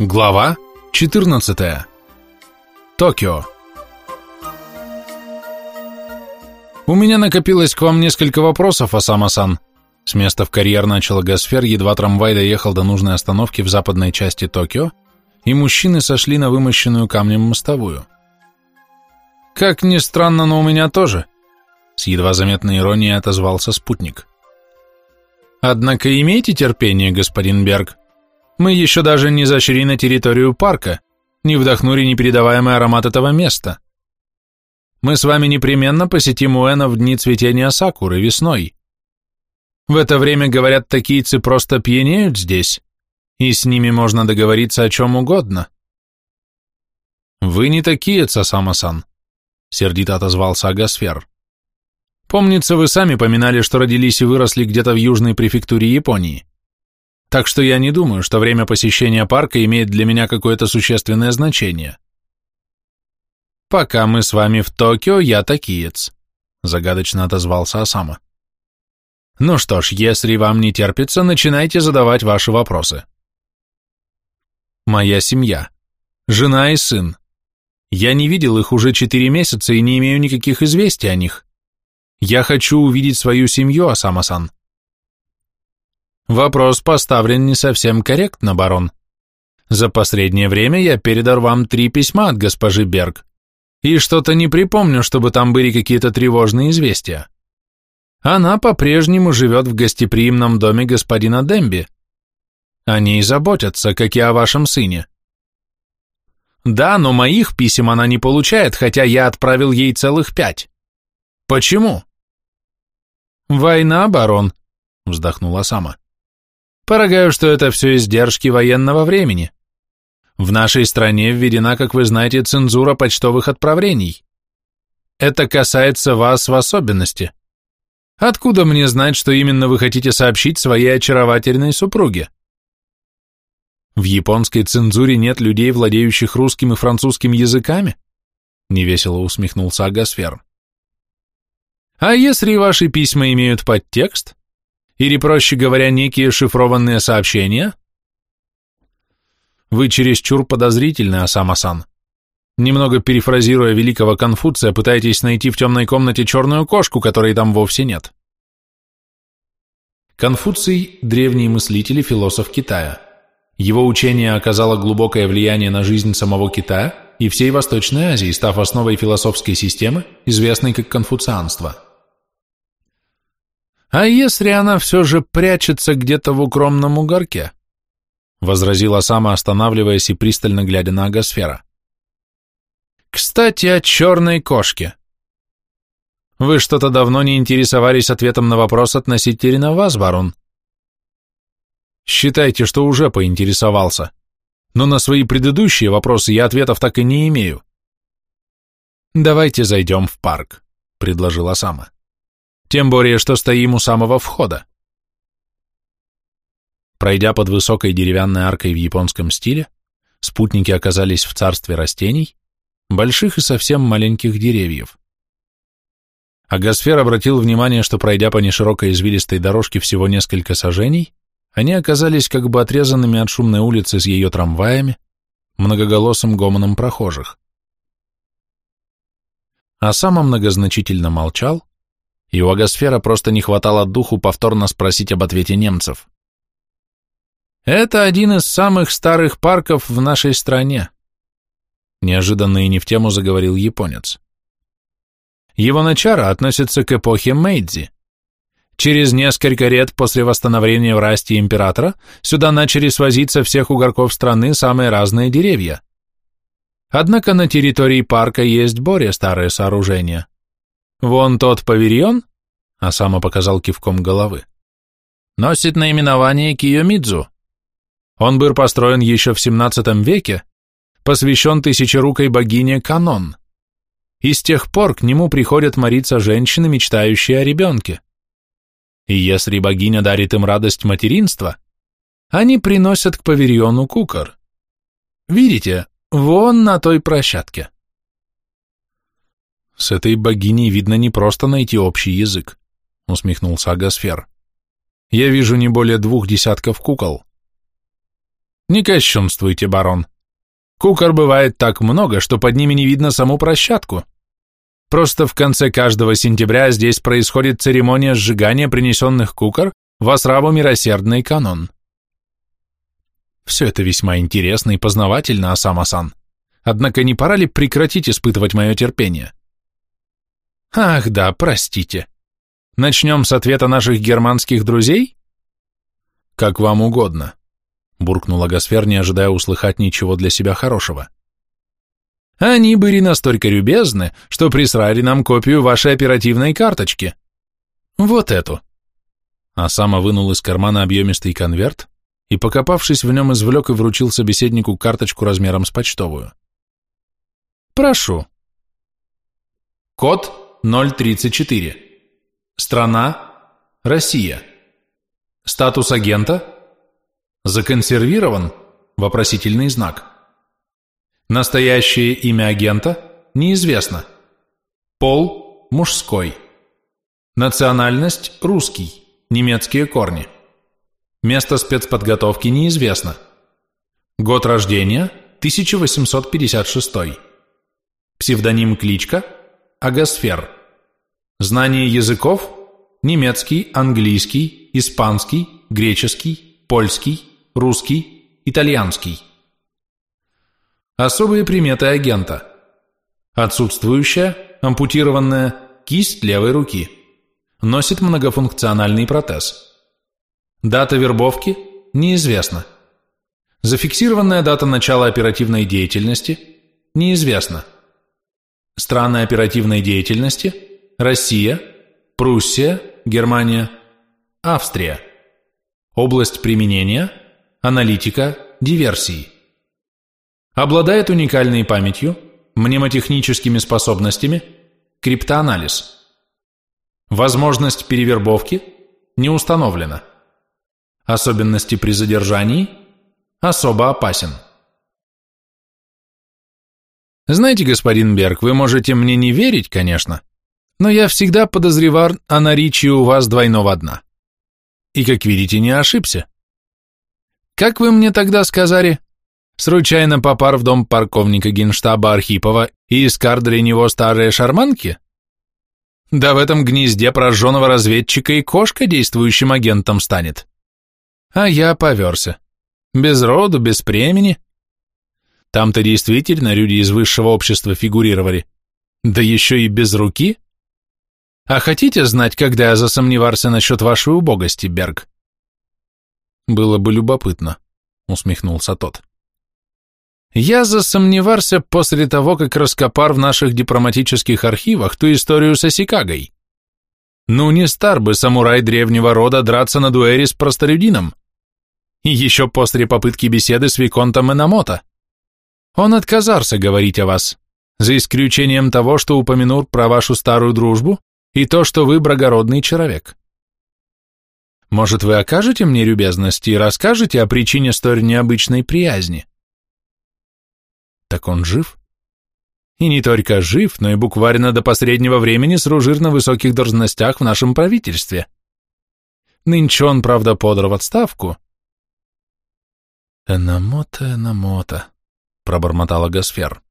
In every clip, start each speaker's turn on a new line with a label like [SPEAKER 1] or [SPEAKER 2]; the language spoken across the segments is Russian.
[SPEAKER 1] Глава 14. Токио. У меня накопилось к вам несколько вопросов, Осама-сан. С места в карьер начал Гасфер, едва трамвай доехал до нужной остановки в западной части Токио, и мужчины сошли на вымощенную камнем мостовую. Как ни странно, но у меня тоже, с едва заметной иронией отозвался спутник. Однако имейте терпение, господин Берг. Мы еще даже не зашли на территорию парка, не вдохнули непередаваемый аромат этого места. Мы с вами непременно посетим Уэна в дни цветения сакуры весной. В это время, говорят, такийцы просто пьянеют здесь, и с ними можно договориться о чем угодно. Вы не такие, Цасама-сан, сердито отозвался Агасфер. Помнится, вы сами поминали, что родились и выросли где-то в южной префектуре Японии. Так что я не думаю, что время посещения парка имеет для меня какое-то существенное значение. Пока мы с вами в Токио, я такиец, загадочно отозвался Осама. Ну что ж, если вам не терпится, начинайте задавать ваши вопросы. Моя семья. Жена и сын. Я не видел их уже четыре месяца и не имею никаких известий о них. Я хочу увидеть свою семью, Осама-сан. Вопрос поставлен не совсем корректно, барон. За последнее время я передал вам три письма от госпожи Берг, и что-то не припомню, чтобы там были какие-то тревожные известия. Она по-прежнему живет в гостеприимном доме господина Демби. О ней заботятся, как и о вашем сыне. Да, но моих писем она не получает, хотя я отправил ей целых пять. Почему? Война, барон, вздохнула сама. Полагаю, что это все издержки военного времени. В нашей стране введена, как вы знаете, цензура почтовых отправлений. Это касается вас в особенности. Откуда мне знать, что именно вы хотите сообщить своей очаровательной супруге? В японской цензуре нет людей, владеющих русским и французским языками? Невесело усмехнулся Агасфер. А если ваши письма имеют подтекст? Или, проще говоря, некие шифрованные сообщения? Вы чересчур подозрительны, Асама-сан. Немного перефразируя великого Конфуция, пытаетесь найти в темной комнате черную кошку, которой там вовсе нет. Конфуций – древний мыслитель и философ Китая. Его учение оказало глубокое влияние на жизнь самого Китая и всей Восточной Азии, став основой философской системы, известной как конфуцианство. «А если она все же прячется где-то в укромном угорке?» — возразила сама, останавливаясь и пристально глядя на агосфера. «Кстати, о черной кошке. Вы что-то давно не интересовались ответом на вопрос относительно вас, барон?» «Считайте, что уже поинтересовался, но на свои предыдущие вопросы я ответов так и не имею». «Давайте зайдем в парк», — предложила сама. Тем более, что стоим у самого входа. Пройдя под высокой деревянной аркой в японском стиле, спутники оказались в царстве растений, больших и совсем маленьких деревьев. Агосфер обратил внимание, что пройдя по неширокой извилистой дорожке всего несколько сажений, они оказались как бы отрезанными от шумной улицы с ее трамваями, многоголосым гомоном прохожих. А сам многозначительно молчал, и у Агосфера просто не хватало духу повторно спросить об ответе немцев. «Это один из самых старых парков в нашей стране», неожиданно и не в тему заговорил японец. Его начало относится к эпохе Мэйдзи. Через несколько лет после восстановления власти императора сюда начали свозить со всех угорков страны самые разные деревья. Однако на территории парка есть более старые сооружения. Вон тот павильон, а сама показал кивком головы, носит наименование Киомидзу. Он был построен еще в 17 веке, посвящен тысячерукой богине Канон. И с тех пор к нему приходят молиться женщины, мечтающие о ребенке. И если богиня дарит им радость материнства, они приносят к павильону кукор. Видите, вон на той площадке. С этой богиней, видно, не просто найти общий язык, усмехнулся Агасфер. Я вижу не более двух десятков кукол. Не кощунствуйте, барон. Кукор бывает так много, что под ними не видно саму площадку. Просто в конце каждого сентября здесь происходит церемония сжигания принесенных кукор в Асраву милосердный канон. Все это весьма интересно и познавательно, Асама-сан. Однако не пора ли прекратить испытывать мое терпение? Ах да, простите. Начнем с ответа наших германских друзей? Как вам угодно буркнула Гасфер, не ожидая услыхать ничего для себя хорошего. Они были настолько любезны, что прислали нам копию вашей оперативной карточки. Вот эту. А сама вынул из кармана объемистый конверт и, покопавшись в нем, извлек и вручил собеседнику карточку размером с почтовую. Прошу. Код 034. Страна – Россия. Статус агента – Законсервирован? Вопросительный знак. Настоящее имя агента? Неизвестно. Пол – мужской. Национальность – русский. Немецкие корни. Место спецподготовки неизвестно. Год рождения – 1856. Псевдоним кличка – Агасфер. Знание языков – немецкий, английский, испанский, греческий, польский, русский, итальянский. Особые приметы агента. Отсутствующая, ампутированная кисть левой руки. Носит многофункциональный протез. Дата вербовки неизвестна. Зафиксированная дата начала оперативной деятельности неизвестна. Страны оперативной деятельности – Россия, Пруссия, Германия, Австрия. Область применения – аналитика, диверсии. Обладает уникальной памятью, мнемотехническими способностями, криптоанализ. Возможность перевербовки не установлена. Особенности при задержании особо опасен. Знаете, господин Берг, вы можете мне не верить, конечно, но я всегда подозревал о наличии у вас двойного дна. И, как видите, не ошибся. Как вы мне тогда сказали? Случайно попар в дом парковника генштаба Архипова и искар для него старые шарманки? Да в этом гнезде прожженного разведчика и кошка действующим агентом станет. А я поверся. Без роду, без премени. Там-то действительно люди из высшего общества фигурировали. Да еще и без руки. А хотите знать, когда я засомневался насчет вашей убогости, Берг? Было бы любопытно, усмехнулся тот. Я засомневался после того, как раскопар в наших дипломатических архивах ту историю с Осикагой. Ну, не стар бы самурай древнего рода драться на дуэри с простолюдином. И еще после попытки беседы с Виконтом Энамото. Он отказался говорить о вас, за исключением того, что упомянул про вашу старую дружбу и то, что вы благородный человек. Может, вы окажете мне любезность и расскажете о причине столь необычной приязни? Так он жив? И не только жив, но и буквально до последнего времени служил на высоких должностях в нашем правительстве. Нынче он, правда, подал в отставку. «Энамота, Энамота», — пробормотала Гасфер.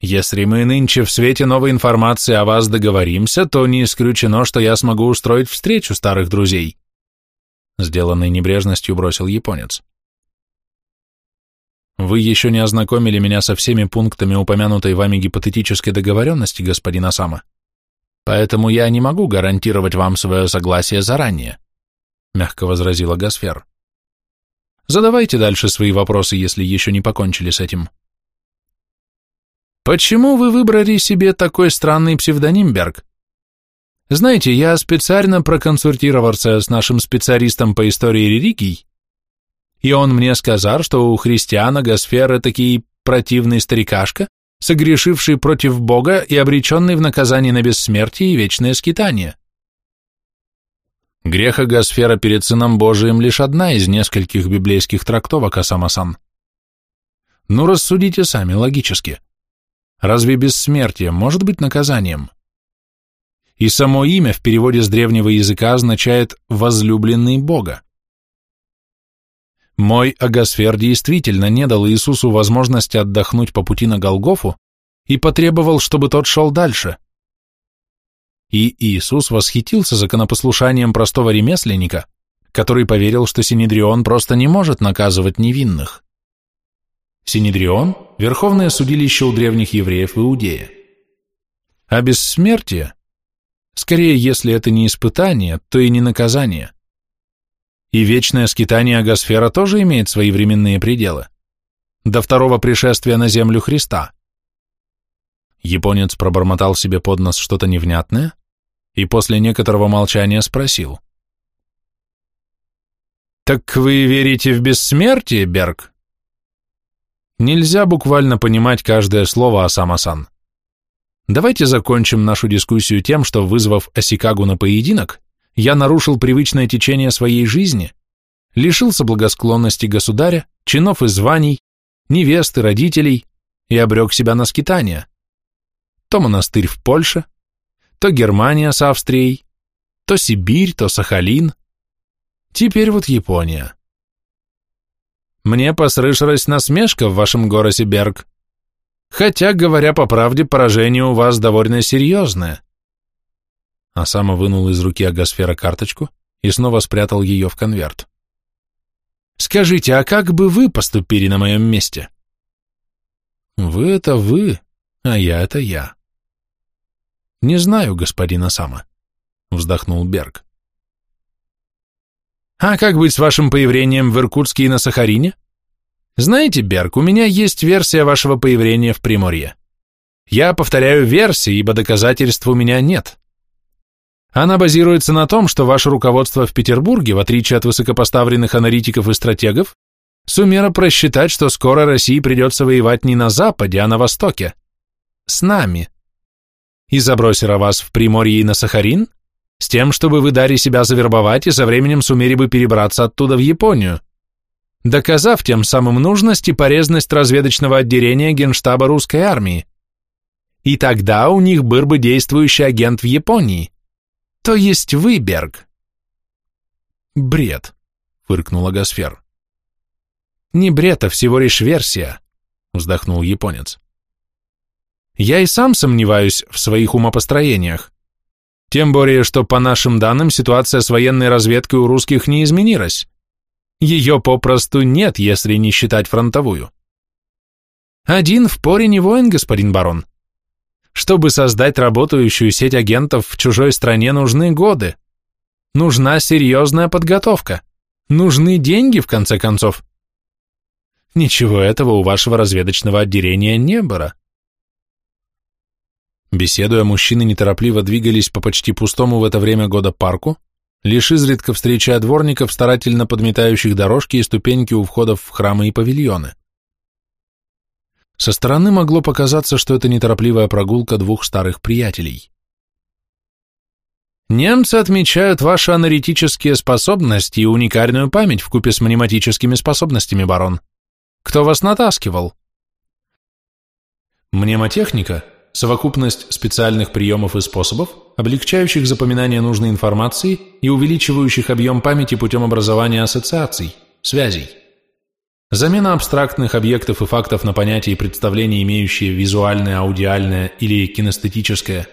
[SPEAKER 1] Если мы нынче в свете новой информации о вас договоримся, то не исключено, что я смогу устроить встречу старых друзей. Сделанной небрежностью бросил японец. Вы еще не ознакомили меня со всеми пунктами упомянутой вами гипотетической договоренности, господин Асама. Поэтому я не могу гарантировать вам свое согласие заранее, мягко возразила Гасфер. Задавайте дальше свои вопросы, если еще не покончили с этим. Почему вы выбрали себе такой странный псевдоним, Берг? Знаете, я специально проконсультировался с нашим специалистом по истории религий, и он мне сказал, что у христиана Гасфера такие противный старикашка, согрешивший против Бога и обреченный в наказание на бессмертие и вечное скитание. Греха Гасфера перед Сыном Божиим лишь одна из нескольких библейских трактовок Асамасан. Ну, рассудите сами, логически. Разве бессмертие может быть наказанием? И само имя в переводе с древнего языка означает «возлюбленный Бога». Мой агосфер действительно не дал Иисусу возможности отдохнуть по пути на Голгофу и потребовал, чтобы тот шел дальше. И Иисус восхитился законопослушанием простого ремесленника, который поверил, что Синедрион просто не может наказывать невинных. Синедрион – верховное судилище у древних евреев в Иудее. А бессмертие – скорее, если это не испытание, то и не наказание. И вечное скитание Агосфера тоже имеет свои временные пределы. До второго пришествия на землю Христа. Японец пробормотал себе под нос что-то невнятное и после некоторого молчания спросил. «Так вы верите в бессмертие, Берг?» Нельзя буквально понимать каждое слово Асама-сан. Давайте закончим нашу дискуссию тем, что, вызвав Осикагу на поединок, я нарушил привычное течение своей жизни, лишился благосклонности государя, чинов и званий, невесты, родителей и обрек себя на скитание. То монастырь в Польше, то Германия с Австрией, то Сибирь, то Сахалин. Теперь вот Япония. Мне послышалась насмешка в вашем голосе, Берг. Хотя, говоря по правде, поражение у вас довольно серьезное. Асама вынул из руки Агосфера карточку и снова спрятал ее в конверт. Скажите, а как бы вы поступили на моем месте? Вы — это вы, а я — это я. Не знаю, господин Асама, — вздохнул Берг. А как быть с вашим появлением в Иркутске и на Сахарине? Знаете, Берг, у меня есть версия вашего появления в Приморье. Я повторяю версии, ибо доказательств у меня нет. Она базируется на том, что ваше руководство в Петербурге, в отличие от высокопоставленных аналитиков и стратегов, сумело просчитать, что скоро России придется воевать не на Западе, а на Востоке. С нами. И забросила вас в Приморье и на Сахарин, с тем, чтобы вы дали себя завербовать и со временем сумели бы перебраться оттуда в Японию, доказав тем самым нужность и полезность разведочного отделения Генштаба русской армии. И тогда у них был бы действующий агент в Японии. То есть вы, Берг. Бред, фыркнула Гасфер. Не бред, а всего лишь версия, вздохнул японец. Я и сам сомневаюсь в своих умопостроениях. Тем более, что по нашим данным ситуация с военной разведкой у русских не изменилась. Ее попросту нет, если не считать фронтовую. Один в поре не воин, господин барон. Чтобы создать работающую сеть агентов в чужой стране, нужны годы. Нужна серьезная подготовка. Нужны деньги, в конце концов. Ничего этого у вашего разведочного отделения не было. Беседуя, мужчины неторопливо двигались по почти пустому в это время года парку, лишь изредка встречая дворников, старательно подметающих дорожки и ступеньки у входов в храмы и павильоны. Со стороны могло показаться, что это неторопливая прогулка двух старых приятелей. Немцы отмечают ваши аналитические способности и уникальную память в купе с мнематическими способностями, барон. Кто вас натаскивал? Мнемотехника совокупность специальных приемов и способов, облегчающих запоминание нужной информации и увеличивающих объем памяти путем образования ассоциаций, связей. Замена абстрактных объектов и фактов на понятия и представления, имеющие визуальное, аудиальное или кинестетическое,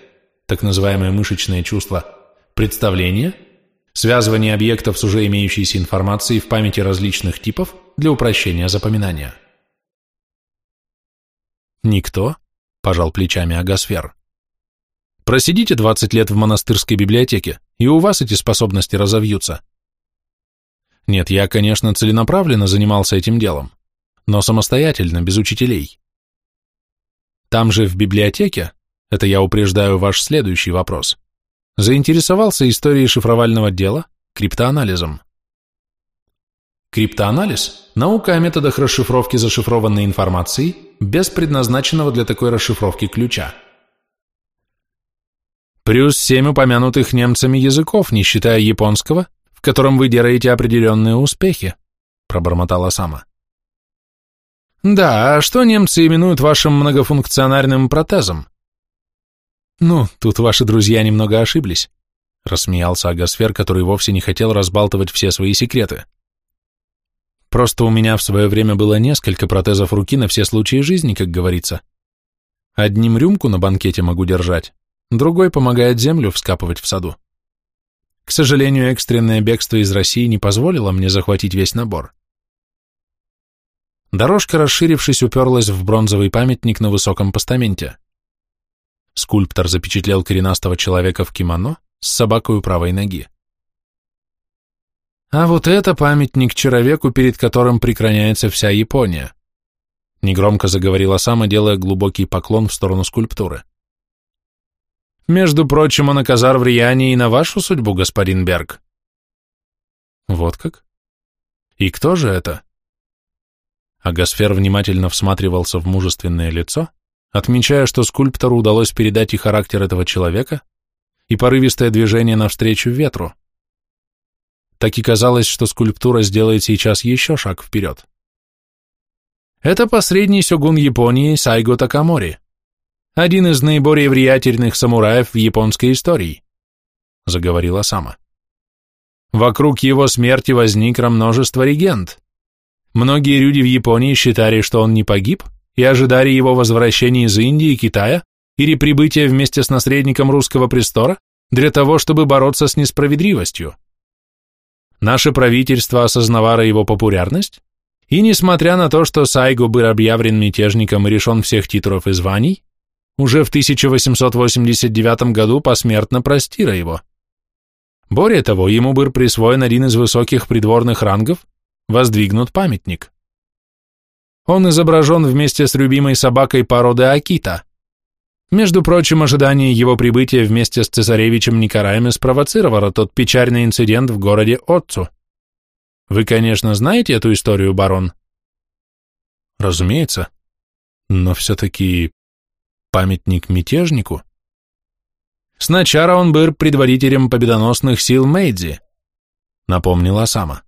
[SPEAKER 1] так называемое мышечное чувство, представление, связывание объектов с уже имеющейся информацией в памяти различных типов для упрощения запоминания. Никто пожал плечами Агасфер. Просидите 20 лет в монастырской библиотеке, и у вас эти способности разовьются. Нет, я, конечно, целенаправленно занимался этим делом, но самостоятельно, без учителей. Там же в библиотеке, это я упреждаю ваш следующий вопрос, заинтересовался историей шифровального дела, криптоанализом. Криптоанализ – наука о методах расшифровки зашифрованной информации без предназначенного для такой расшифровки ключа. Плюс семь упомянутых немцами языков, не считая японского, в котором вы делаете определенные успехи, пробормотала Сама. Да, а что немцы именуют вашим многофункциональным протезом? Ну, тут ваши друзья немного ошиблись, рассмеялся Агасфер, который вовсе не хотел разбалтывать все свои секреты. Просто у меня в свое время было несколько протезов руки на все случаи жизни, как говорится. Одним рюмку на банкете могу держать, другой помогает землю вскапывать в саду. К сожалению, экстренное бегство из России не позволило мне захватить весь набор. Дорожка, расширившись, уперлась в бронзовый памятник на высоком постаменте. Скульптор запечатлел коренастого человека в кимоно с собакой у правой ноги. А вот это памятник человеку, перед которым преклоняется вся Япония. Негромко заговорила сама, делая глубокий поклон в сторону скульптуры. Между прочим, он оказал влияние и на вашу судьбу, господин Берг. Вот как? И кто же это? Агасфер внимательно всматривался в мужественное лицо, отмечая, что скульптору удалось передать и характер этого человека, и порывистое движение навстречу ветру так и казалось, что скульптура сделает сейчас еще шаг вперед. Это посредний сёгун Японии Сайго Такамори, один из наиболее влиятельных самураев в японской истории, заговорила Сама. Вокруг его смерти возникло множество легенд. Многие люди в Японии считали, что он не погиб, и ожидали его возвращения из Индии и Китая или прибытия вместе с наследником русского престола для того, чтобы бороться с несправедливостью. Наше правительство осознавало его популярность, и несмотря на то, что Сайго был объявлен мятежником и решен всех титулов и званий, уже в 1889 году посмертно простила его. Более того, ему был присвоен один из высоких придворных рангов, воздвигнут памятник. Он изображен вместе с любимой собакой породы Акита. Между прочим, ожидание его прибытия вместе с цесаревичем Николаем спровоцировало тот печальный инцидент в городе Отцу. Вы, конечно, знаете эту историю, барон? Разумеется. Но все-таки памятник мятежнику? Сначала он был предводителем победоносных сил Мэйдзи, напомнила Сама.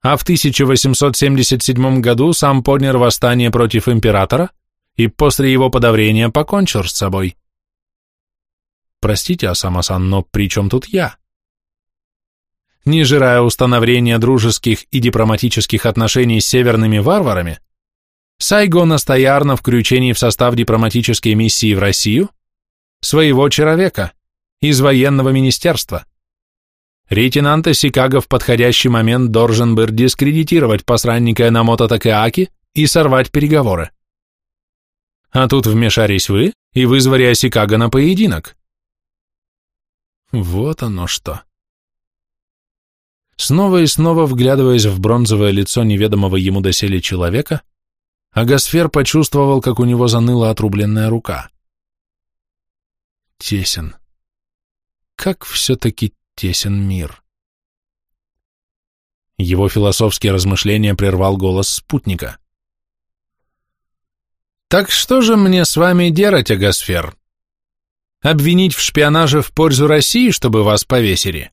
[SPEAKER 1] А в 1877 году сам поднял восстание против императора, и после его подавления покончил с собой. Простите, Асама-сан, но при чем тут я? Не жирая установления дружеских и дипломатических отношений с северными варварами, Сайго настояр на включении в состав дипломатической миссии в Россию своего человека из военного министерства. Лейтенанта Сикаго в подходящий момент должен был дискредитировать посранника Энамото Такеаки и сорвать переговоры. А тут вмешались вы и вызвали Осикага на поединок. Вот оно что. Снова и снова вглядываясь в бронзовое лицо неведомого ему доселе человека, Агасфер почувствовал, как у него заныла отрубленная рука. Тесен. Как все-таки тесен мир. Его философские размышления прервал голос спутника. Так что же мне с вами делать, Агасфер? Обвинить в шпионаже в пользу России, чтобы вас повесили?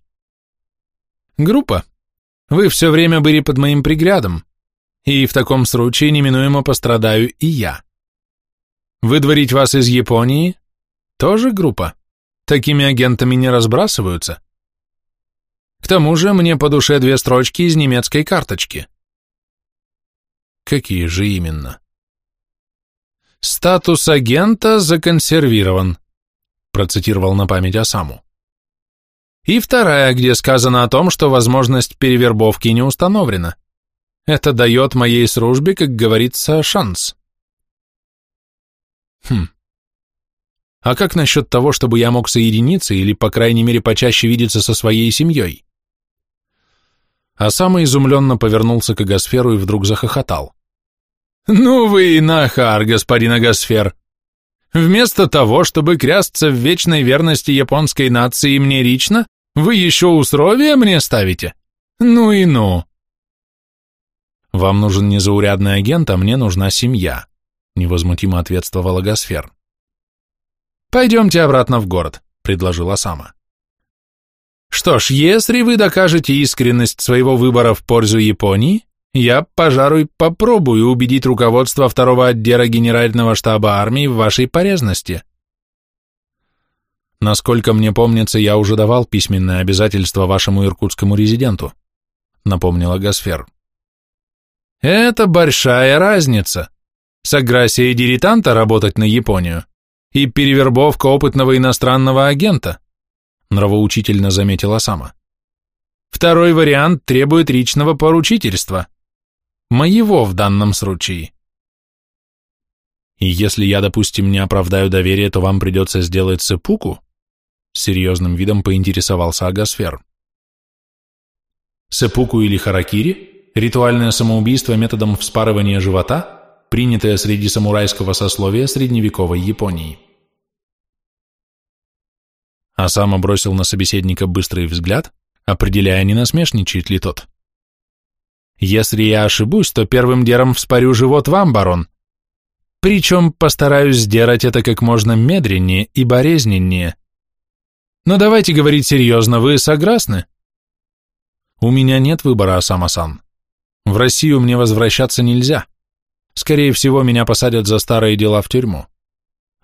[SPEAKER 1] Группа, вы все время были под моим приглядом, и в таком случае неминуемо пострадаю и я. Выдворить вас из Японии? Тоже группа. Такими агентами не разбрасываются. К тому же мне по душе две строчки из немецкой карточки. Какие же именно? «Статус агента законсервирован», процитировал на память Осаму. И вторая, где сказано о том, что возможность перевербовки не установлена. Это дает моей службе, как говорится, шанс. Хм. А как насчет того, чтобы я мог соединиться или, по крайней мере, почаще видеться со своей семьей? А сам изумленно повернулся к Агасферу и вдруг захохотал. «Ну вы и нахар, господин Агасфер! Вместо того, чтобы крясться в вечной верности японской нации мне лично, вы еще условия мне ставите? Ну и ну!» «Вам нужен незаурядный агент, а мне нужна семья», — невозмутимо ответствовал Агасфер. «Пойдемте обратно в город», — предложила Сама. «Что ж, если вы докажете искренность своего выбора в пользу Японии, я, пожалуй, попробую убедить руководство второго отдела Генерального штаба армии в вашей полезности. Насколько мне помнится, я уже давал письменное обязательство вашему иркутскому резиденту, напомнила Гасфер. Это большая разница. Саграсия дилетанта работать на Японию и перевербовка опытного иностранного агента, нравоучительно заметила сама. Второй вариант требует личного поручительства. Моего в данном случае. И если я, допустим, не оправдаю доверие, то вам придется сделать сепуку? Серьезным видом поинтересовался Агасфер. Сепуку или харакири – ритуальное самоубийство методом вспарывания живота, принятое среди самурайского сословия средневековой Японии. Асама бросил на собеседника быстрый взгляд, определяя, не насмешничает ли тот. «Если я ошибусь, то первым делом вспорю живот вам, барон. Причем постараюсь сделать это как можно медленнее и болезненнее. Но давайте говорить серьезно, вы согласны?» У меня нет выбора, Асама-сан. В Россию мне возвращаться нельзя. Скорее всего, меня посадят за старые дела в тюрьму.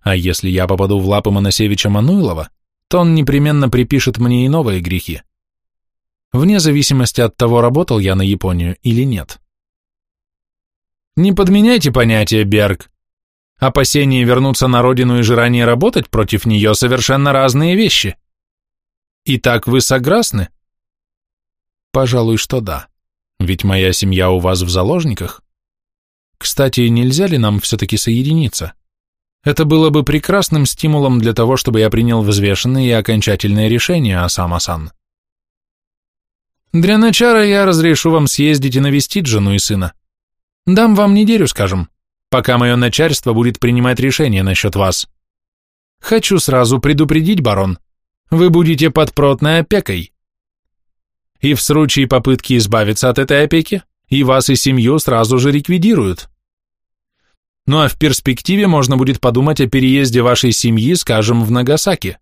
[SPEAKER 1] А если я попаду в лапы Моносевича Мануилова, то он непременно припишет мне и новые грехи. Вне зависимости от того, работал я на Японию или нет. Не подменяйте понятие, Берг. Опасение вернуться на родину и желание работать против нее совершенно разные вещи. Итак, вы согласны? Пожалуй, что да. Ведь моя семья у вас в заложниках. Кстати, нельзя ли нам все-таки соединиться? Это было бы прекрасным стимулом для того, чтобы я принял взвешенное и окончательное решение, Асама-сан. Для начала я разрешу вам съездить и навестить жену и сына. Дам вам неделю, скажем, пока мое начальство будет принимать решение насчет вас. Хочу сразу предупредить, барон, вы будете под протной опекой и в случае попытки избавиться от этой опеки, и вас и семью сразу же ликвидируют. Ну а в перспективе можно будет подумать о переезде вашей семьи, скажем, в Нагасаки.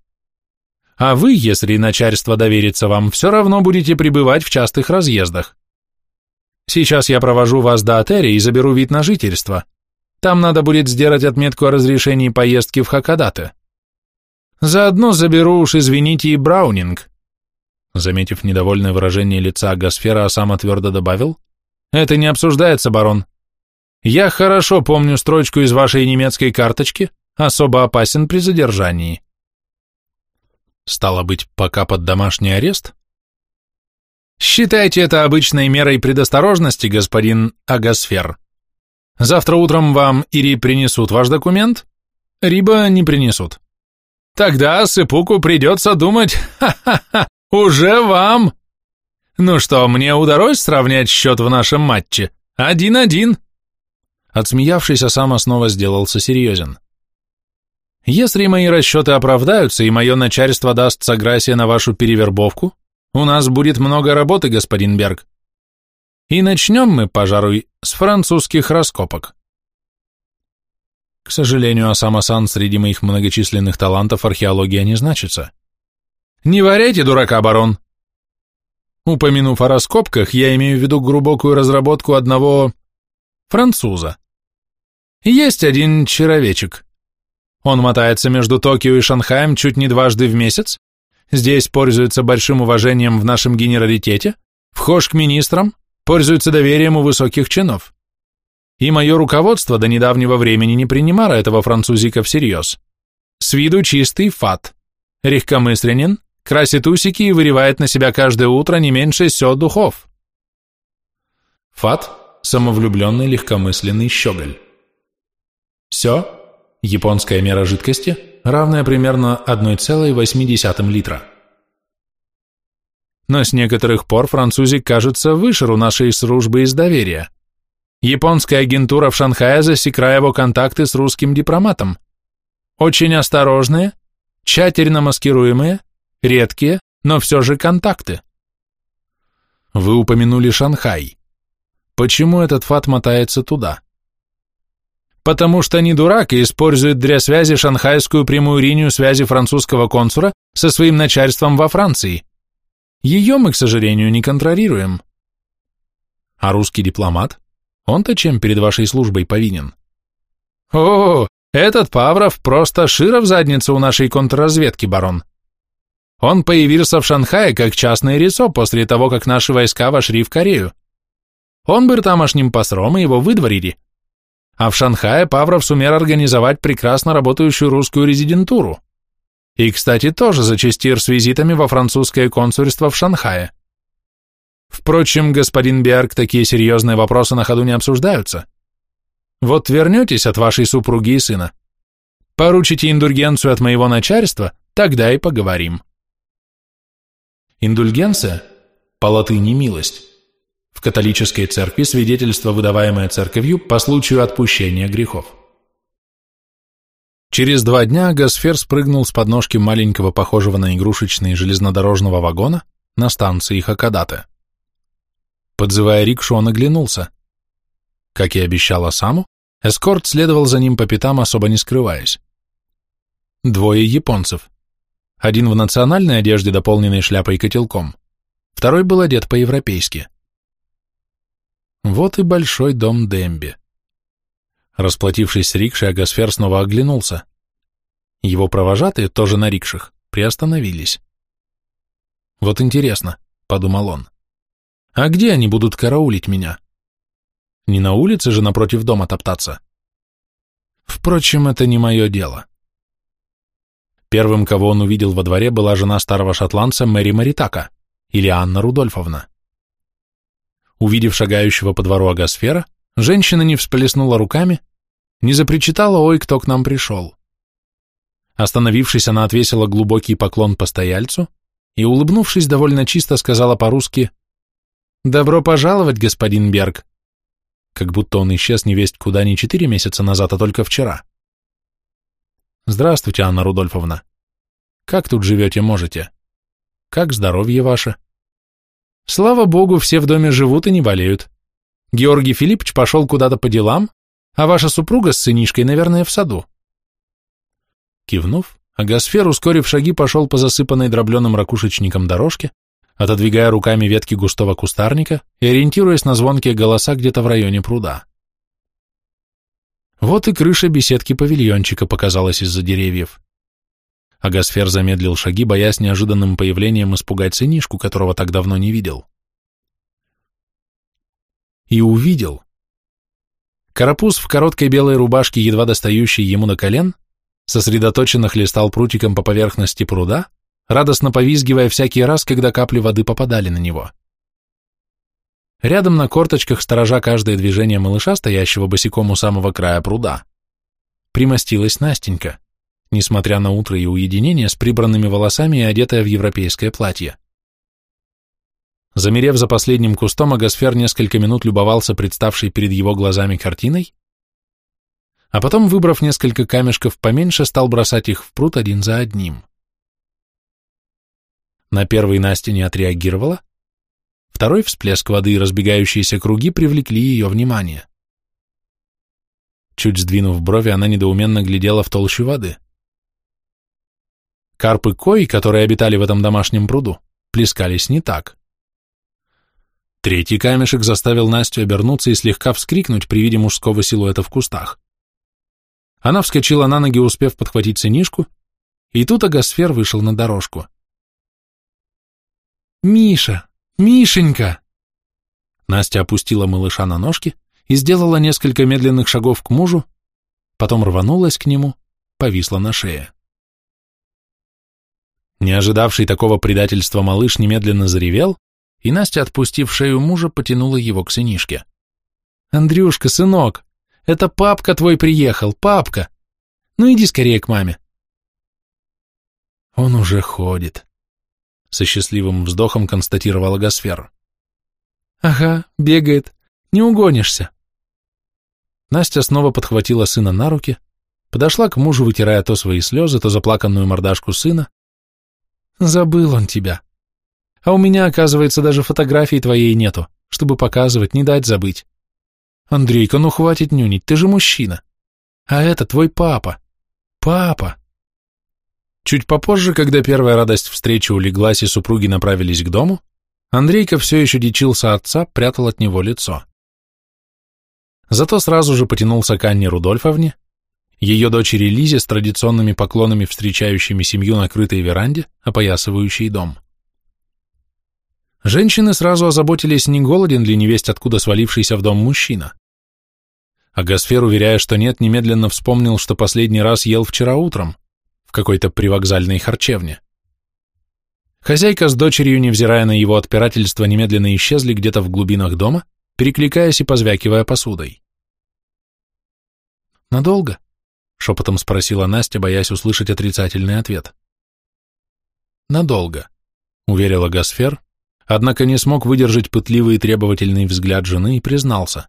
[SPEAKER 1] А вы, если начальство доверится вам, все равно будете пребывать в частых разъездах. Сейчас я провожу вас до Атери и заберу вид на жительство. Там надо будет сделать отметку о разрешении поездки в Хакадате. Заодно заберу уж, извините, и Браунинг. Заметив недовольное выражение лица Гасфера, сам твердо добавил, «Это не обсуждается, барон. Я хорошо помню строчку из вашей немецкой карточки, особо опасен при задержании». Стало быть, пока под домашний арест? Считайте это обычной мерой предосторожности, господин Агасфер. Завтра утром вам или принесут ваш документ, либо не принесут. Тогда Сыпуку придется думать, ха-ха-ха, «Уже вам!» «Ну что, мне удалось сравнять счет в нашем матче? Один-один!» Отсмеявшись, Осама снова сделался серьезен. «Если мои расчеты оправдаются и мое начальство даст согласие на вашу перевербовку, у нас будет много работы, господин Берг. И начнем мы, пожалуй, с французских раскопок». К сожалению, Осама-сан среди моих многочисленных талантов археология не значится. Не варяйте дурака, барон. Упомянув о раскопках, я имею в виду глубокую разработку одного француза. Есть один человечек. Он мотается между Токио и Шанхаем чуть не дважды в месяц, здесь пользуется большим уважением в нашем генералитете, вхож к министрам, пользуется доверием у высоких чинов. И мое руководство до недавнего времени не принимало этого французика всерьез. С виду чистый фат, легкомысленен, красит усики и выривает на себя каждое утро не меньше сё духов. Фат – самовлюбленный легкомысленный щеголь. Сё – японская мера жидкости, равная примерно 1,8 литра. Но с некоторых пор французик кажется выше нашей службы из доверия. Японская агентура в Шанхае засекла его контакты с русским дипломатом. Очень осторожные, тщательно маскируемые, Редкие, но все же контакты. Вы упомянули Шанхай. Почему этот фат мотается туда? Потому что не дурак и использует для связи шанхайскую прямую линию связи французского консула со своим начальством во Франции. Ее мы, к сожалению, не контролируем. А русский дипломат? Он-то чем перед вашей службой повинен? О, этот Павров просто широ в задницу у нашей контрразведки, барон. Он появился в Шанхае как частное лицо после того, как наши войска вошли в Корею. Он был тамошним посром, и его выдворили. А в Шанхае Павров сумел организовать прекрасно работающую русскую резидентуру. И, кстати, тоже зачастир с визитами во французское консульство в Шанхае. Впрочем, господин Берг, такие серьезные вопросы на ходу не обсуждаются. Вот вернетесь от вашей супруги и сына, поручите индульгенцию от моего начальства, тогда и поговорим. Индульгенция, по латыни милость, в католической церкви свидетельство, выдаваемое церковью по случаю отпущения грехов. Через два дня Гасфер спрыгнул с подножки маленького, похожего на игрушечный железнодорожного вагона на станции Хакадате. Подзывая рикшу, он оглянулся. Как и обещал Саму, эскорт следовал за ним по пятам, особо не скрываясь. Двое японцев. Один в национальной одежде, дополненной шляпой и котелком. Второй был одет по-европейски. Вот и большой дом Демби. Расплатившись с рикшей, Агасфер снова оглянулся. Его провожатые, тоже на рикшах, приостановились. «Вот интересно», — подумал он, — «а где они будут караулить меня? Не на улице же напротив дома топтаться?» Впрочем, это не мое дело. Первым, кого он увидел во дворе, была жена старого шотландца Мэри Маритака, или Анна Рудольфовна. Увидев шагающего по двору агосфера, женщина не всплеснула руками, не запричитала «Ой, кто к нам пришел?». Остановившись, она отвесила глубокий поклон постояльцу и, улыбнувшись довольно чисто, сказала по-русски «Добро пожаловать, господин Берг!» Как будто он исчез невесть куда не четыре месяца назад, а только вчера. Здравствуйте, Анна Рудольфовна. Как тут живете, можете? Как здоровье ваше? Слава богу, все в доме живут и не болеют. Георгий Филиппович пошел куда-то по делам, а ваша супруга с сынишкой, наверное, в саду. Кивнув, Агасфер, ускорив шаги, пошел по засыпанной дробленым ракушечником дорожке, отодвигая руками ветки густого кустарника и ориентируясь на звонкие голоса где-то в районе пруда. Вот и крыша беседки павильончика показалась из-за деревьев. Агасфер замедлил шаги, боясь неожиданным появлением испугать сынишку, которого так давно не видел. И увидел. Карапуз в короткой белой рубашке, едва достающей ему на колен, сосредоточенно хлестал прутиком по поверхности пруда, радостно повизгивая всякий раз, когда капли воды попадали на него. Рядом на корточках, сторожа каждое движение малыша, стоящего босиком у самого края пруда, примостилась Настенька, несмотря на утро и уединение, с прибранными волосами и одетая в европейское платье. Замерев за последним кустом, Агасфер несколько минут любовался представшей перед его глазами картиной, а потом, выбрав несколько камешков поменьше, стал бросать их в пруд один за одним. На первый Настя не отреагировала, Второй всплеск воды и разбегающиеся круги привлекли ее внимание. Чуть сдвинув брови, она недоуменно глядела в толщу воды. Карпы кои, которые обитали в этом домашнем пруду, плескались не так. Третий камешек заставил Настю обернуться и слегка вскрикнуть при виде мужского силуэта в кустах. Она вскочила на ноги, успев подхватить сынишку, и тут Агасфер вышел на дорожку. «Миша!» «Мишенька!» Настя опустила малыша на ножки и сделала несколько медленных шагов к мужу, потом рванулась к нему, повисла на шее. Не ожидавший такого предательства малыш немедленно заревел, и Настя, отпустив шею мужа, потянула его к сынишке. «Андрюшка, сынок, это папка твой приехал, папка! Ну иди скорее к маме!» Он уже ходит со счастливым вздохом констатировала Гасфер. Ага, бегает, не угонишься. Настя снова подхватила сына на руки, подошла к мужу, вытирая то свои слезы, то заплаканную мордашку сына. Забыл он тебя. А у меня, оказывается, даже фотографии твоей нету, чтобы показывать, не дать забыть. Андрейка, ну хватит нюнить, ты же мужчина. А это твой папа. Папа. Чуть попозже, когда первая радость встречи улеглась и супруги направились к дому, Андрейка все еще дичился отца, прятал от него лицо. Зато сразу же потянулся к Анне Рудольфовне, ее дочери Лизе с традиционными поклонами, встречающими семью на крытой веранде, опоясывающей дом. Женщины сразу озаботились, не голоден ли невесть, откуда свалившийся в дом мужчина. А Гасфер, уверяя, что нет, немедленно вспомнил, что последний раз ел вчера утром в какой-то привокзальной харчевне. Хозяйка с дочерью, невзирая на его отпирательство, немедленно исчезли где-то в глубинах дома, перекликаясь и позвякивая посудой. «Надолго?» — шепотом спросила Настя, боясь услышать отрицательный ответ. «Надолго», — уверила Гасфер, однако не смог выдержать пытливый и требовательный взгляд жены и признался.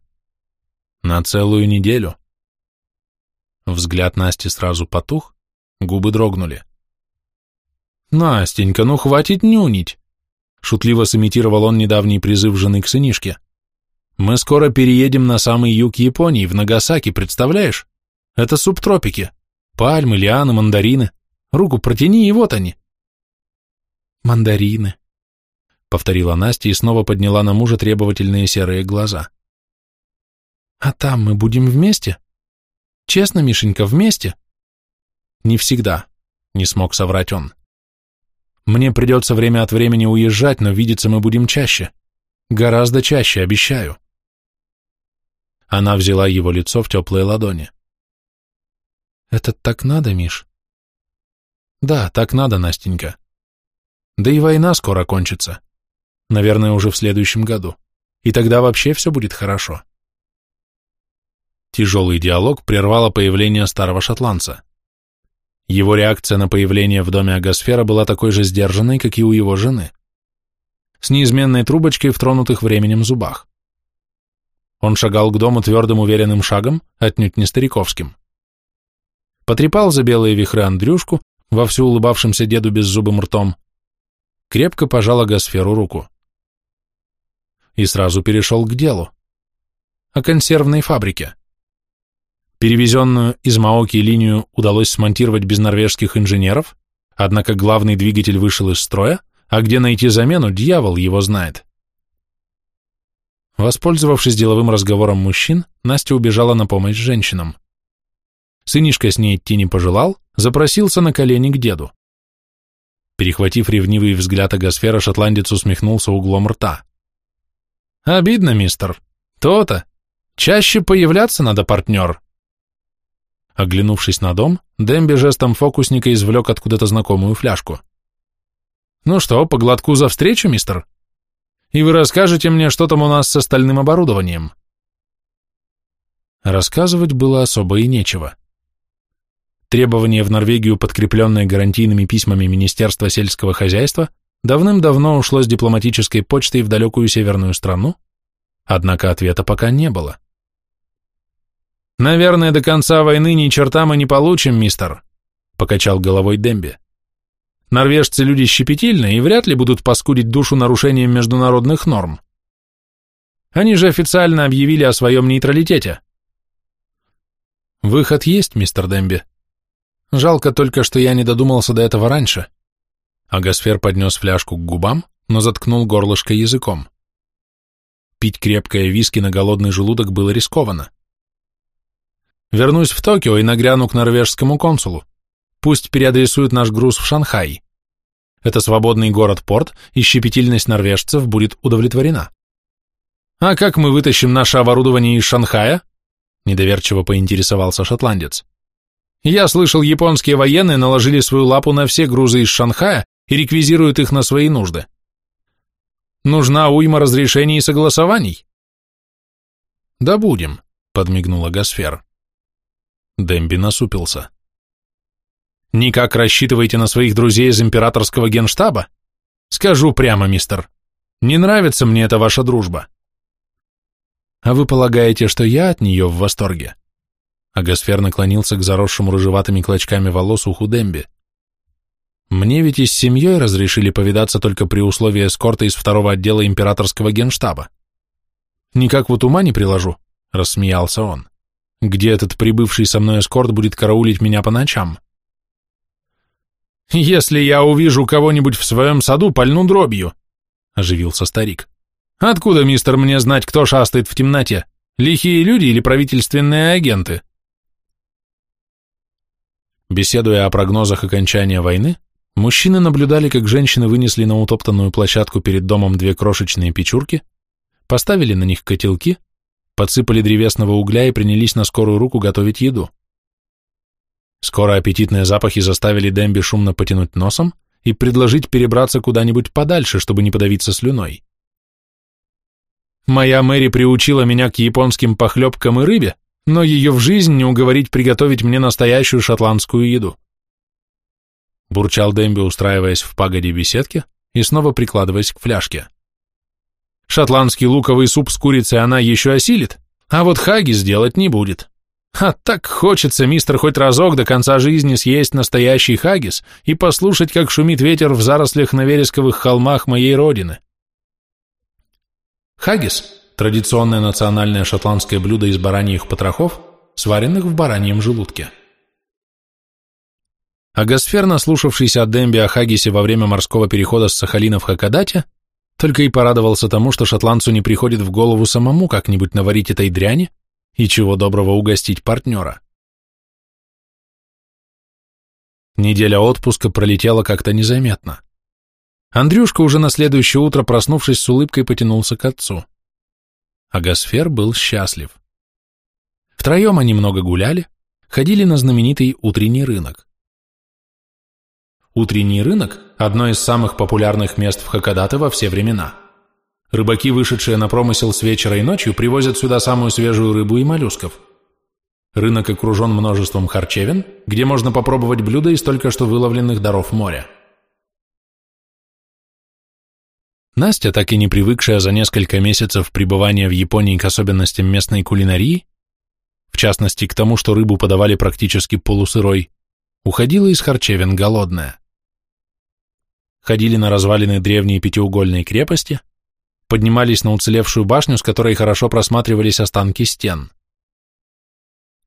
[SPEAKER 1] «На целую неделю». Взгляд Насти сразу потух, губы дрогнули. «Настенька, ну хватит нюнить!» Шутливо сымитировал он недавний призыв жены к сынишке. «Мы скоро переедем на самый юг Японии, в Нагасаки, представляешь? Это субтропики. Пальмы, лианы, мандарины. Руку протяни, и вот они». «Мандарины», — повторила Настя и снова подняла на мужа требовательные серые глаза. «А там мы будем вместе? Честно, Мишенька, вместе?» «Не всегда», — не смог соврать он. Мне придется время от времени уезжать, но видеться мы будем чаще. Гораздо чаще, обещаю. Она взяла его лицо в теплые ладони. Это так надо, Миш? Да, так надо, Настенька. Да и война скоро кончится. Наверное, уже в следующем году. И тогда вообще все будет хорошо. Тяжелый диалог прервало появление старого шотландца. Его реакция на появление в доме Агосфера была такой же сдержанной, как и у его жены. С неизменной трубочкой в тронутых временем зубах. Он шагал к дому твердым уверенным шагом, отнюдь не стариковским. Потрепал за белые вихры Андрюшку, вовсю улыбавшимся деду беззубым ртом, крепко пожал Агосферу руку. И сразу перешел к делу. О консервной фабрике. Перевезенную из Маоки линию удалось смонтировать без норвежских инженеров, однако главный двигатель вышел из строя, а где найти замену, дьявол его знает. Воспользовавшись деловым разговором мужчин, Настя убежала на помощь женщинам. Сынишка с ней идти не пожелал, запросился на колени к деду. Перехватив ревнивый взгляд Агосфера, шотландец усмехнулся углом рта. «Обидно, мистер. То-то. Чаще появляться надо, партнер». Оглянувшись на дом, Демби жестом фокусника извлек откуда-то знакомую фляжку. «Ну что, по глотку за встречу, мистер? И вы расскажете мне, что там у нас с остальным оборудованием?» Рассказывать было особо и нечего. Требование в Норвегию, подкрепленное гарантийными письмами Министерства сельского хозяйства, давным-давно ушло с дипломатической почтой в далекую северную страну, однако ответа пока не было. «Наверное, до конца войны ни черта мы не получим, мистер», — покачал головой Демби. «Норвежцы люди щепетильные и вряд ли будут паскудить душу нарушением международных норм. Они же официально объявили о своем нейтралитете». «Выход есть, мистер Демби. Жалко только, что я не додумался до этого раньше». Агасфер поднес фляжку к губам, но заткнул горлышко языком. Пить крепкое виски на голодный желудок было рискованно. Вернусь в Токио и нагряну к норвежскому консулу. Пусть переадресует наш груз в Шанхай. Это свободный город-порт, и щепетильность норвежцев будет удовлетворена. А как мы вытащим наше оборудование из Шанхая? Недоверчиво поинтересовался шотландец. Я слышал, японские военные наложили свою лапу на все грузы из Шанхая и реквизируют их на свои нужды. Нужна уйма разрешений и согласований. Да будем, подмигнула Гасфер. Демби насупился. «Никак рассчитываете на своих друзей из императорского генштаба? Скажу прямо, мистер, не нравится мне эта ваша дружба». «А вы полагаете, что я от нее в восторге?» Агасфер наклонился к заросшему рыжеватыми клочками волос уху Демби. «Мне ведь и с семьей разрешили повидаться только при условии эскорта из второго отдела императорского генштаба. Никак вот ума не приложу», — рассмеялся он где этот прибывший со мной эскорт будет караулить меня по ночам. «Если я увижу кого-нибудь в своем саду, пальну дробью», — оживился старик. «Откуда, мистер, мне знать, кто шастает в темноте? Лихие люди или правительственные агенты?» Беседуя о прогнозах окончания войны, Мужчины наблюдали, как женщины вынесли на утоптанную площадку перед домом две крошечные печурки, поставили на них котелки, подсыпали древесного угля и принялись на скорую руку готовить еду. Скоро аппетитные запахи заставили Демби шумно потянуть носом и предложить перебраться куда-нибудь подальше, чтобы не подавиться слюной. Моя Мэри приучила меня к японским похлебкам и рыбе, но ее в жизнь не уговорить приготовить мне настоящую шотландскую еду. Бурчал Демби, устраиваясь в пагоде беседки и снова прикладываясь к фляжке. Шотландский луковый суп с курицей она еще осилит, а вот хаги сделать не будет. А так хочется, мистер, хоть разок до конца жизни съесть настоящий хагис и послушать, как шумит ветер в зарослях на вересковых холмах моей родины. Хагис – традиционное национальное шотландское блюдо из бараньих потрохов, сваренных в бараньем желудке. Агасфер, наслушавшийся от Демби о Хагисе во время морского перехода с Сахалина в Хакодате, только и порадовался тому, что шотландцу не приходит в голову самому как-нибудь наварить этой дряни и чего доброго угостить партнера. Неделя отпуска пролетела как-то незаметно. Андрюшка уже на следующее утро, проснувшись с улыбкой, потянулся к отцу. А Гасфер был счастлив. Втроем они много гуляли, ходили на знаменитый утренний рынок. Утренний рынок – одно из самых популярных мест в Хакодате во все времена – Рыбаки, вышедшие на промысел с вечера и ночью, привозят сюда самую свежую рыбу и моллюсков. Рынок окружен множеством харчевин, где можно попробовать блюда из только что выловленных даров моря. Настя, так и не привыкшая за несколько месяцев пребывания в Японии к особенностям местной кулинарии, в частности к тому, что рыбу подавали практически полусырой, уходила из харчевин голодная. Ходили на развалины древней пятиугольной крепости, поднимались на уцелевшую башню, с которой хорошо просматривались останки стен.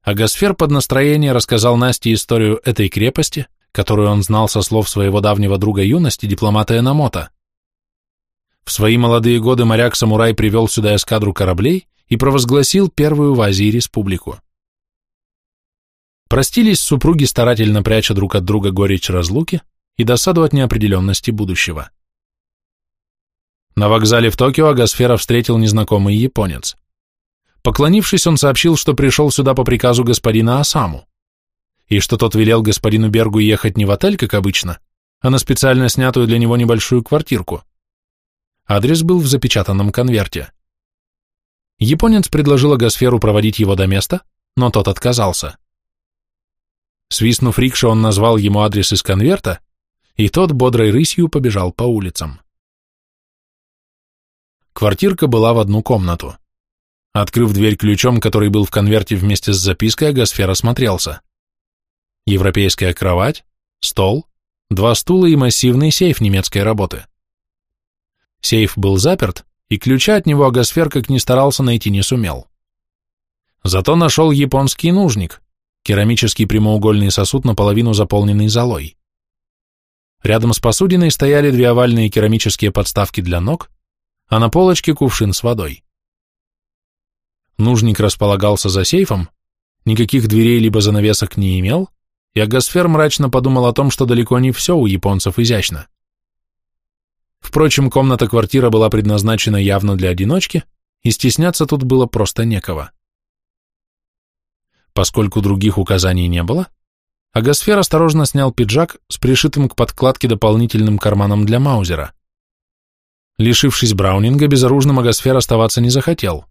[SPEAKER 1] Агасфер под настроение рассказал Насте историю этой крепости, которую он знал со слов своего давнего друга юности, дипломата Энамота. В свои молодые годы моряк-самурай привел сюда эскадру кораблей и провозгласил первую в Азии республику. Простились супруги, старательно пряча друг от друга горечь разлуки и досаду от неопределенности будущего. На вокзале в Токио Агасфера встретил незнакомый японец. Поклонившись, он сообщил, что пришел сюда по приказу господина Асаму, и что тот велел господину Бергу ехать не в отель, как обычно, а на специально снятую для него небольшую квартирку. Адрес был в запечатанном конверте. Японец предложил Агасферу проводить его до места, но тот отказался. Свистнув рикша, он назвал ему адрес из конверта, и тот бодрой рысью побежал по улицам. Квартирка была в одну комнату. Открыв дверь ключом, который был в конверте вместе с запиской, Агасфер осмотрелся. Европейская кровать, стол, два стула и массивный сейф немецкой работы. Сейф был заперт, и ключа от него Агасфер, как ни старался, найти не сумел. Зато нашел японский нужник, керамический прямоугольный сосуд, наполовину заполненный золой. Рядом с посудиной стояли две овальные керамические подставки для ног, а на полочке кувшин с водой. Нужник располагался за сейфом, никаких дверей либо занавесок не имел, и Агасфер мрачно подумал о том, что далеко не все у японцев изящно. Впрочем, комната-квартира была предназначена явно для одиночки, и стесняться тут было просто некого. Поскольку других указаний не было, Агасфер осторожно снял пиджак с пришитым к подкладке дополнительным карманом для маузера. Лишившись Браунинга, безоружным Агасфер оставаться не захотел.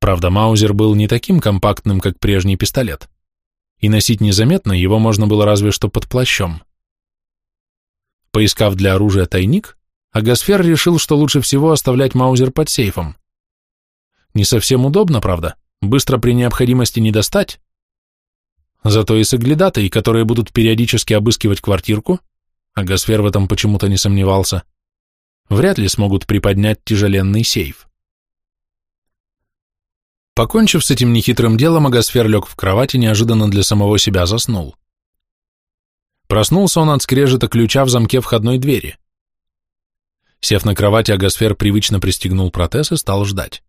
[SPEAKER 1] Правда, Маузер был не таким компактным, как прежний пистолет, и носить незаметно его можно было разве что под плащом. Поискав для оружия тайник, Агасфер решил, что лучше всего оставлять Маузер под сейфом. Не совсем удобно, правда, быстро при необходимости не достать, зато и соглядатые, которые будут периодически обыскивать квартирку, Агасфер в этом почему-то не сомневался, вряд ли смогут приподнять тяжеленный сейф. Покончив с этим нехитрым делом, Агасфер лег в кровати, неожиданно для самого себя заснул. Проснулся он от скрежета ключа в замке входной двери. Сев на кровати, Агасфер привычно пристегнул протез и стал ждать.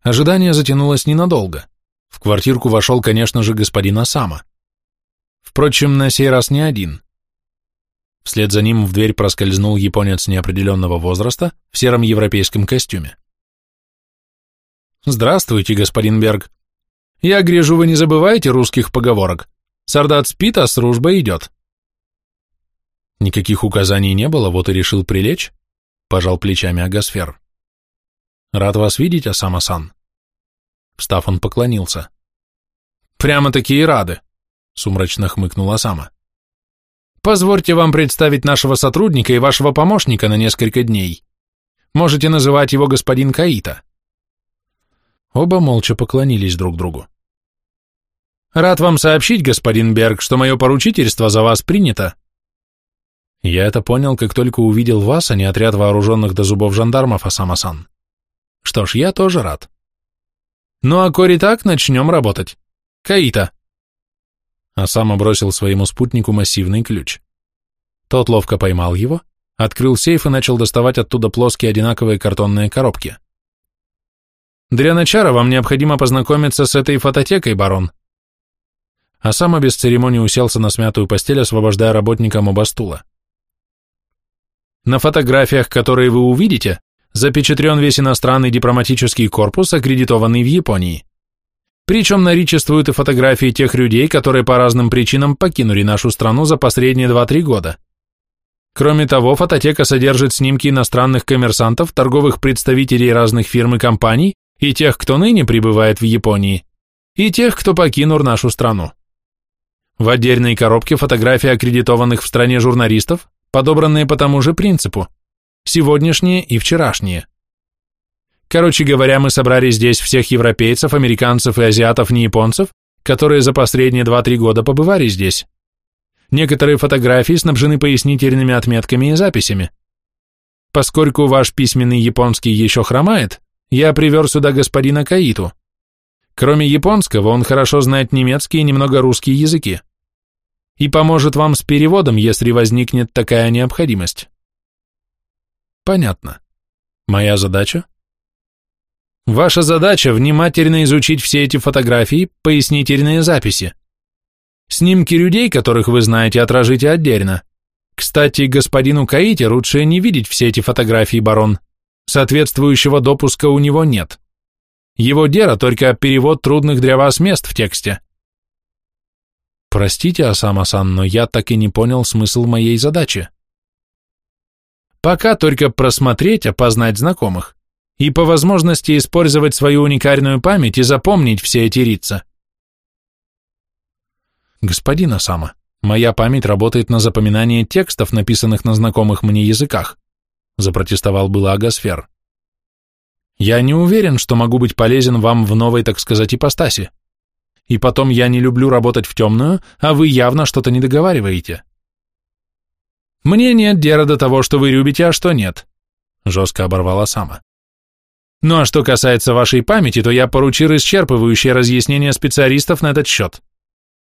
[SPEAKER 1] Ожидание затянулось ненадолго. В квартирку вошел, конечно же, господин Осама. Впрочем, на сей раз не один. Вслед за ним в дверь проскользнул японец неопределенного возраста в сером европейском костюме. «Здравствуйте, господин Берг. Я грежу, вы не забываете русских поговорок. Солдат спит, а служба идет». Никаких указаний не было, вот и решил прилечь, пожал плечами Агасфер. Рад вас видеть, Асама-сан. Встав, он поклонился. Прямо-таки и рады, сумрачно хмыкнула Асама. Позвольте вам представить нашего сотрудника и вашего помощника на несколько дней. Можете называть его господин Каита. Оба молча поклонились друг другу. Рад вам сообщить, господин Берг, что мое поручительство за вас принято. Я это понял, как только увидел вас, а не отряд вооруженных до зубов жандармов, Асама-сан. Что ж, я тоже рад. Ну а кори так, начнем работать. Каита. Асама бросил своему спутнику массивный ключ. Тот ловко поймал его, открыл сейф и начал доставать оттуда плоские одинаковые картонные коробки. Для начала вам необходимо познакомиться с этой фототекой, барон. Асама без церемонии уселся на смятую постель, освобождая работникам оба стула. На фотографиях, которые вы увидите, запечатлен весь иностранный дипломатический корпус, аккредитованный в Японии. Причем наличествуют и фотографии тех людей, которые по разным причинам покинули нашу страну за последние 2-3 года. Кроме того, фототека содержит снимки иностранных коммерсантов, торговых представителей разных фирм и компаний, и тех, кто ныне пребывает в Японии, и тех, кто покинул нашу страну. В отдельной коробке фотографии аккредитованных в стране журналистов, подобранные по тому же принципу, сегодняшние и вчерашние. Короче говоря, мы собрали здесь всех европейцев, американцев и азиатов, не японцев, которые за последние 2-3 года побывали здесь. Некоторые фотографии снабжены пояснительными отметками и записями. Поскольку ваш письменный японский еще хромает, я привер сюда господина Каиту. Кроме японского, он хорошо знает немецкий и немного русский языки и поможет вам с переводом, если возникнет такая необходимость. Понятно. Моя задача? Ваша задача – внимательно изучить все эти фотографии, пояснительные записи. Снимки людей, которых вы знаете, отражите отдельно. Кстати, господину Каите лучше не видеть все эти фотографии, барон. Соответствующего допуска у него нет. Его дело только перевод трудных для вас мест в тексте. Простите, Асама-сан, но я так и не понял смысл моей задачи. Пока только просмотреть, опознать знакомых и по возможности использовать свою уникальную память и запомнить все эти лица. Господин Асама, моя память работает на запоминание текстов, написанных на знакомых мне языках, запротестовал было Агасфер. Я не уверен, что могу быть полезен вам в новой, так сказать, ипостаси. И потом я не люблю работать в темную, а вы явно что-то не договариваете. Мне нет дела до того, что вы любите, а что нет, жестко оборвала Сама. Ну а что касается вашей памяти, то я поручил исчерпывающее разъяснение специалистов на этот счет.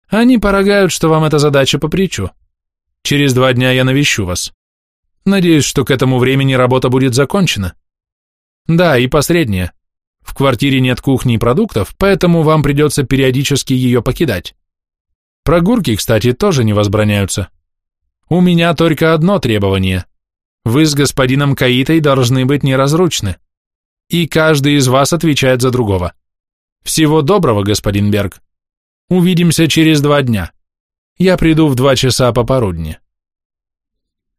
[SPEAKER 1] Они полагают, что вам эта задача по плечу. Через два дня я навещу вас. Надеюсь, что к этому времени работа будет закончена. Да, и последнее. В квартире нет кухни и продуктов, поэтому вам придется периодически ее покидать. Прогулки, кстати, тоже не возбраняются. У меня только одно требование. Вы с господином Каитой должны быть неразручны. И каждый из вас отвечает за другого. Всего доброго, господин Берг. Увидимся через два дня. Я приду в два часа пополудни.